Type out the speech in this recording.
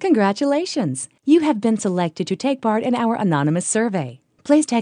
Congratulations! You have been selected to take part in our anonymous survey. Please take